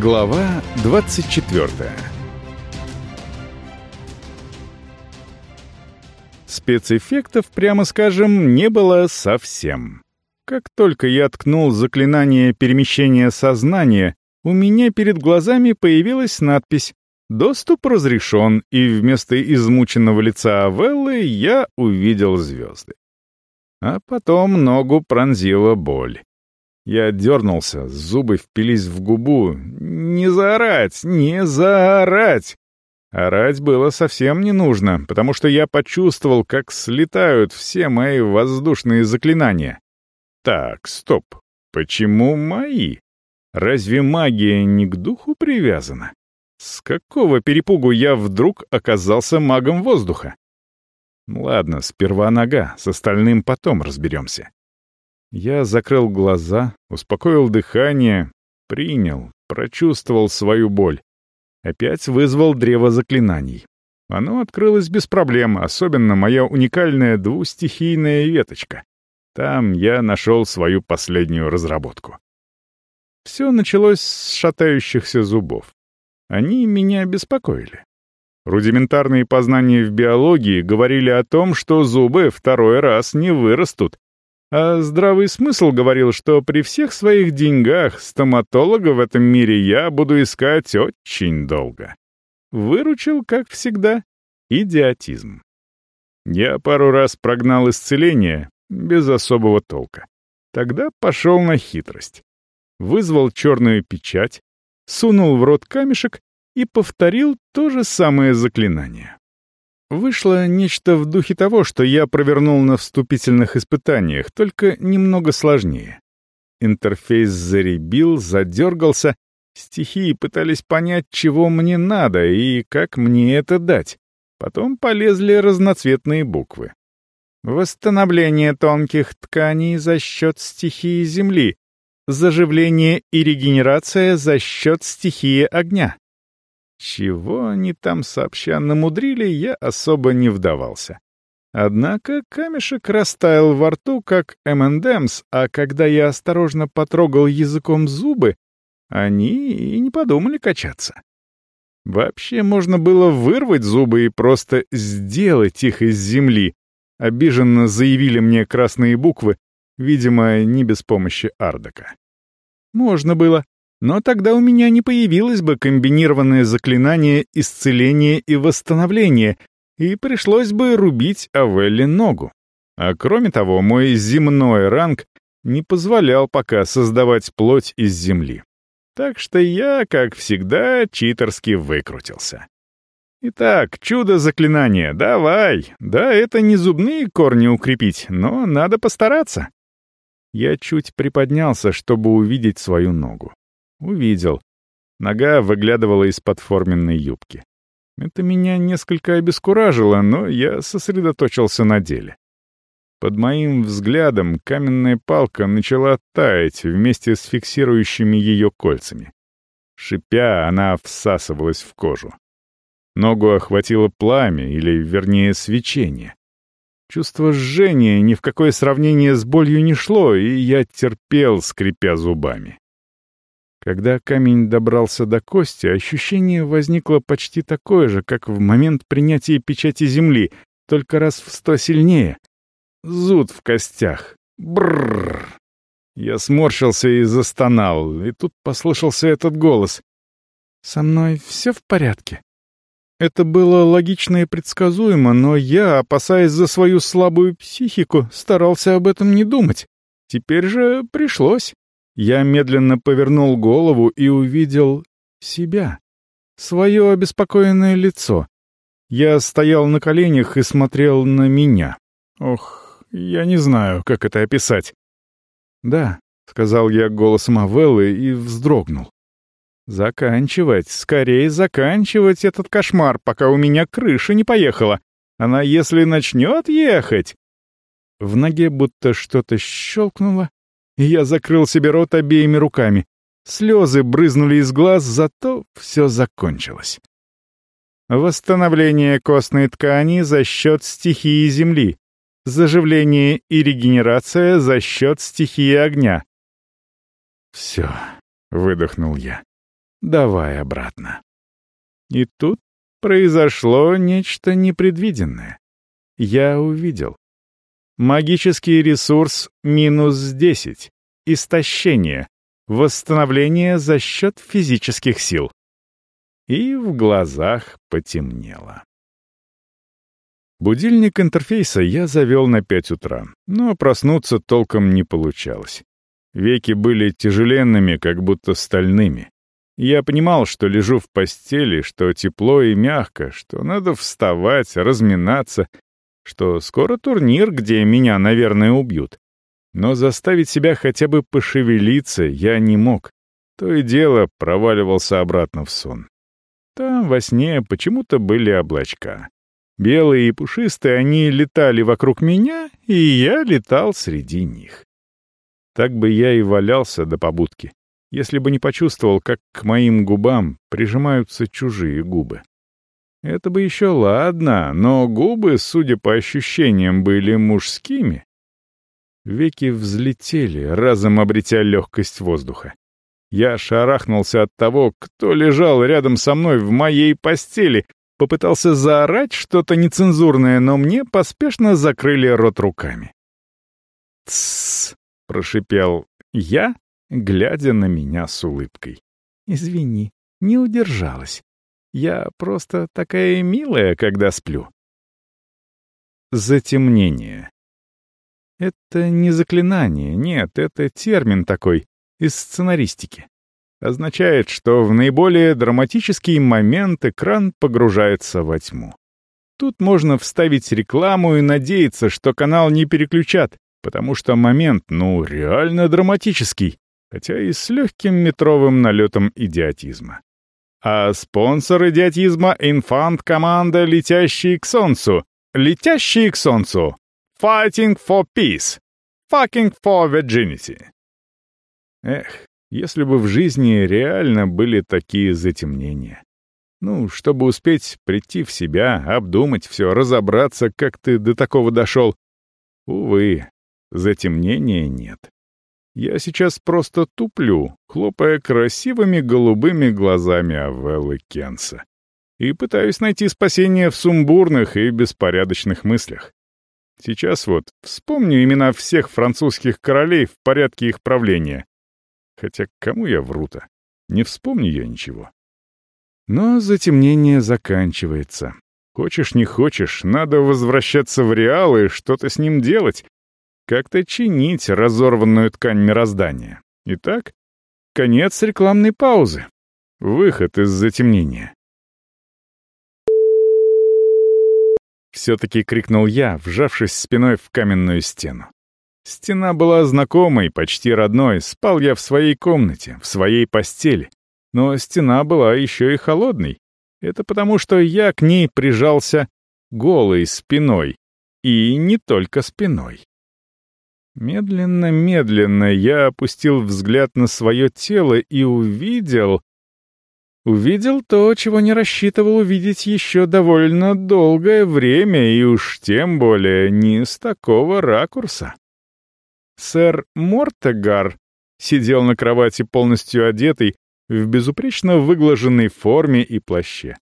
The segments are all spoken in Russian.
Глава 24 Спецэффектов, прямо скажем, не было совсем. Как только я ткнул заклинание перемещения сознания, у меня перед глазами появилась надпись «Доступ разрешен», и вместо измученного лица Авеллы я увидел звезды. А потом ногу пронзила боль. Я дернулся, зубы впились в губу. «Не заорать! Не заорать!» Орать было совсем не нужно, потому что я почувствовал, как слетают все мои воздушные заклинания. Так, стоп. Почему мои? Разве магия не к духу привязана? С какого перепугу я вдруг оказался магом воздуха? Ладно, сперва нога, с остальным потом разберемся. Я закрыл глаза, успокоил дыхание, принял, прочувствовал свою боль. Опять вызвал древо заклинаний. Оно открылось без проблем, особенно моя уникальная двустихийная веточка. Там я нашел свою последнюю разработку. Все началось с шатающихся зубов. Они меня беспокоили. Рудиментарные познания в биологии говорили о том, что зубы второй раз не вырастут, а здравый смысл говорил, что при всех своих деньгах стоматолога в этом мире я буду искать очень долго. Выручил, как всегда, идиотизм. Я пару раз прогнал исцеление, без особого толка. Тогда пошел на хитрость. Вызвал черную печать, сунул в рот камешек и повторил то же самое заклинание. Вышло нечто в духе того, что я провернул на вступительных испытаниях, только немного сложнее. Интерфейс заребил, задергался, стихии пытались понять, чего мне надо и как мне это дать. Потом полезли разноцветные буквы. Восстановление тонких тканей за счет стихии Земли. Заживление и регенерация за счет стихии огня. Чего они там сообща намудрили, я особо не вдавался. Однако камешек растаял во рту, как M&M's, а когда я осторожно потрогал языком зубы, они и не подумали качаться. Вообще можно было вырвать зубы и просто сделать их из земли. Обиженно заявили мне красные буквы, видимо, не без помощи Ардака. Можно было, но тогда у меня не появилось бы комбинированное заклинание исцеления и восстановления, и пришлось бы рубить Авелли ногу. А кроме того, мой земной ранг не позволял пока создавать плоть из земли. Так что я, как всегда, читерски выкрутился. Итак, чудо заклинания, давай. Да, это не зубные корни укрепить, но надо постараться. Я чуть приподнялся, чтобы увидеть свою ногу. Увидел. Нога выглядывала из-под форменной юбки. Это меня несколько обескуражило, но я сосредоточился на деле. Под моим взглядом каменная палка начала таять вместе с фиксирующими ее кольцами. Шипя, она всасывалась в кожу. Ногу охватило пламя, или, вернее, свечение. Чувство жжения ни в какое сравнение с болью не шло, и я терпел, скрипя зубами. Когда камень добрался до кости, ощущение возникло почти такое же, как в момент принятия печати земли, только раз в сто сильнее. Зуд в костях. Бррр. Я сморщился и застонал, и тут послышался этот голос. «Со мной все в порядке?» Это было логично и предсказуемо, но я, опасаясь за свою слабую психику, старался об этом не думать. Теперь же пришлось. Я медленно повернул голову и увидел себя, свое обеспокоенное лицо. Я стоял на коленях и смотрел на меня. Ох, я не знаю, как это описать. «Да», — сказал я голосом Авеллы и вздрогнул. «Заканчивать, скорее заканчивать этот кошмар, пока у меня крыша не поехала. Она, если начнет ехать...» В ноге будто что-то щелкнуло, я закрыл себе рот обеими руками. Слезы брызнули из глаз, зато все закончилось. Восстановление костной ткани за счет стихии Земли. Заживление и регенерация за счет стихии огня. «Все», — выдохнул я. давай обратно. И тут произошло нечто непредвиденное. Я увидел. Магический ресурс минус 10. Истощение. Восстановление за счет физических сил. И в глазах потемнело. Будильник интерфейса я завел на 5 утра, но проснуться толком не получалось. Веки были тяжеленными, как будто стальными. Я понимал, что лежу в постели, что тепло и мягко, что надо вставать, разминаться, что скоро турнир, где меня, наверное, убьют. Но заставить себя хотя бы пошевелиться я не мог. То и дело проваливался обратно в сон. Там во сне почему-то были облачка. Белые и пушистые они летали вокруг меня, и я летал среди них. Так бы я и валялся до побудки если бы не почувствовал, как к моим губам прижимаются чужие губы. Это бы еще ладно, но губы, судя по ощущениям, были мужскими. Веки взлетели, разом обретя легкость воздуха. Я шарахнулся от того, кто лежал рядом со мной в моей постели, попытался заорать что-то нецензурное, но мне поспешно закрыли рот руками. «Тссс!» — прошипел я, глядя на меня с улыбкой. «Извини, не удержалась. Я просто такая милая, когда сплю». Затемнение. Это не заклинание, нет, это термин такой, из сценаристики. Означает, что в наиболее драматический момент экран погружается во тьму. Тут можно вставить рекламу и надеяться, что канал не переключат, потому что момент, ну, реально драматический хотя и с легким метровым налетом идиотизма. А спонсор идиотизма — инфант-команда «Летящие к солнцу». «Летящие к солнцу». «Fighting for peace». «Fucking for virginity». Эх, если бы в жизни реально были такие затемнения. Ну, чтобы успеть прийти в себя, обдумать все, разобраться, как ты до такого дошел. Увы, затемнения нет. Я сейчас просто туплю, хлопая красивыми голубыми глазами Авеллы Кенса. И пытаюсь найти спасение в сумбурных и беспорядочных мыслях. Сейчас вот вспомню имена всех французских королей в порядке их правления. Хотя кому я вру-то? Не вспомню я ничего. Но затемнение заканчивается. Хочешь не хочешь, надо возвращаться в реал и что-то с ним делать, как-то чинить разорванную ткань мироздания. Итак, конец рекламной паузы. Выход из затемнения. Все-таки крикнул я, вжавшись спиной в каменную стену. Стена была знакомой, почти родной, спал я в своей комнате, в своей постели. Но стена была еще и холодной. Это потому, что я к ней прижался голой спиной. И не только спиной. Медленно-медленно я опустил взгляд на свое тело и увидел... Увидел то, чего не рассчитывал увидеть еще довольно долгое время, и уж тем более не с такого ракурса. Сэр Мортегар сидел на кровати полностью одетый, в безупречно выглаженной форме и плаще.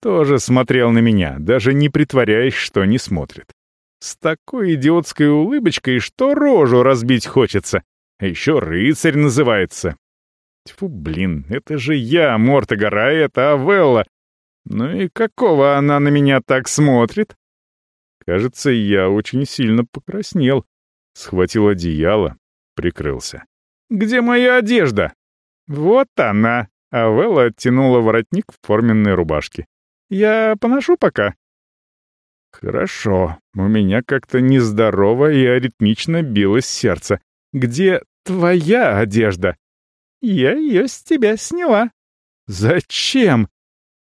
Тоже смотрел на меня, даже не притворяясь, что не смотрит. С такой идиотской улыбочкой, что рожу разбить хочется. А еще рыцарь называется. Тьфу, блин, это же я, Мортогара, а это Авелла. Ну и какого она на меня так смотрит? Кажется, я очень сильно покраснел. Схватил одеяло, прикрылся. «Где моя одежда?» «Вот она!» — Авелла оттянула воротник в форменной рубашке. «Я поношу пока». «Хорошо. У меня как-то нездорово и аритмично билось сердце. Где твоя одежда?» «Я ее с тебя сняла». «Зачем?»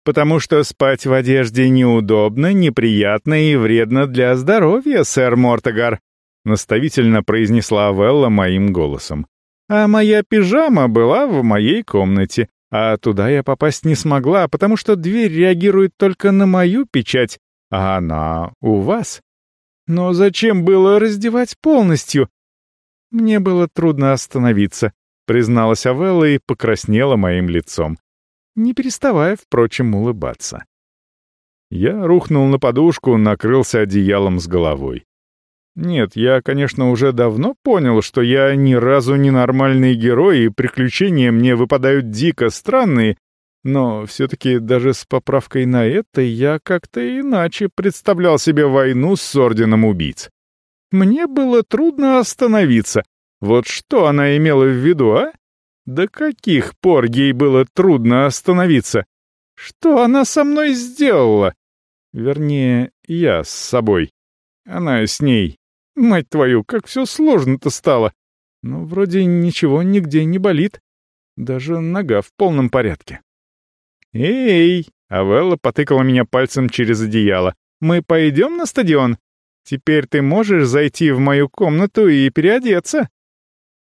«Потому что спать в одежде неудобно, неприятно и вредно для здоровья, сэр Мортогар», наставительно произнесла Велла моим голосом. «А моя пижама была в моей комнате, а туда я попасть не смогла, потому что дверь реагирует только на мою печать, а она у вас. Но зачем было раздевать полностью? Мне было трудно остановиться, призналась Авелла и покраснела моим лицом. не переставая, впрочем, улыбаться. Я рухнул на подушку, накрылся одеялом с головой. Нет, я, конечно, уже давно понял, что я ни разу не нормальный герой, и приключения мне выпадают дико странные, но все-таки даже с поправкой на это я как-то иначе представлял себе войну с Орденом Убийц. Мне было трудно остановиться. Вот что она имела в виду, а? До каких пор ей было трудно остановиться? Что она со мной сделала? Вернее, я с собой. Она с ней. Мать твою, как все сложно-то стало. Но вроде ничего нигде не болит. Даже нога в полном порядке. «Эй!» — Авелла потыкала меня пальцем через одеяло. «Мы пойдем на стадион? Теперь ты можешь зайти в мою комнату и переодеться?»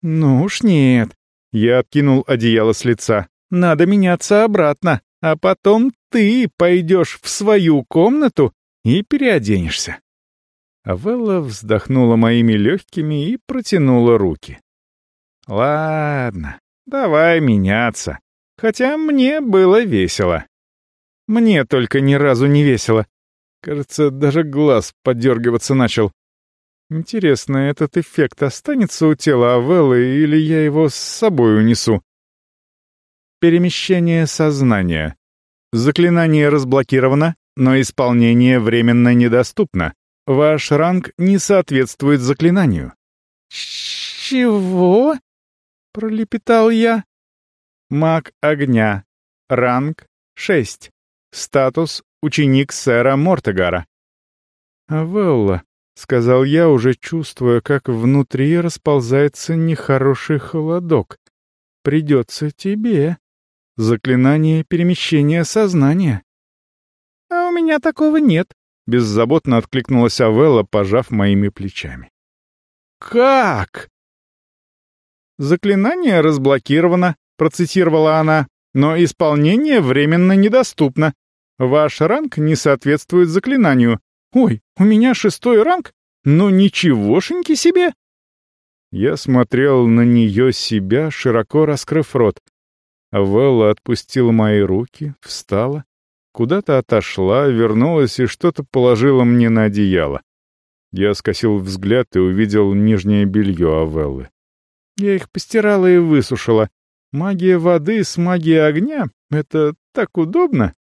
«Ну уж нет». Я откинул одеяло с лица. «Надо меняться обратно, а потом ты пойдешь в свою комнату и переоденешься». Авелла вздохнула моими легкими и протянула руки. «Ладно, давай меняться. Хотя мне было весело. Мне только ни разу не весело. Кажется, даже глаз подергиваться начал. Интересно, этот эффект останется у тела Авеллы или я его с собой унесу? Перемещение сознания. Заклинание разблокировано, но исполнение временно недоступно. Ваш ранг не соответствует заклинанию. «Чего?» — пролепетал я. Маг огня. Ранг 6. Статус ученик сэра Мортегара. «Авелла», — сказал я, уже чувствуя, как внутри расползается нехороший холодок. «Придется тебе. Заклинание перемещения сознания». «А у меня такого нет», — беззаботно откликнулась Авелла, пожав моими плечами. «Как?» «Заклинание разблокировано», — процитировала она, «но исполнение временно недоступно. Ваш ранг не соответствует заклинанию. Ой, у меня шестой ранг? Ну ничегошеньки себе!» Я смотрел на нее себя, широко раскрыв рот. Велла отпустила мои руки, встала, куда-то отошла, вернулась и что-то положила мне на одеяло. Я скосил взгляд и увидел нижнее белье Авеллы. Я их постирала и высушила. Магия воды с магией огня — это так удобно.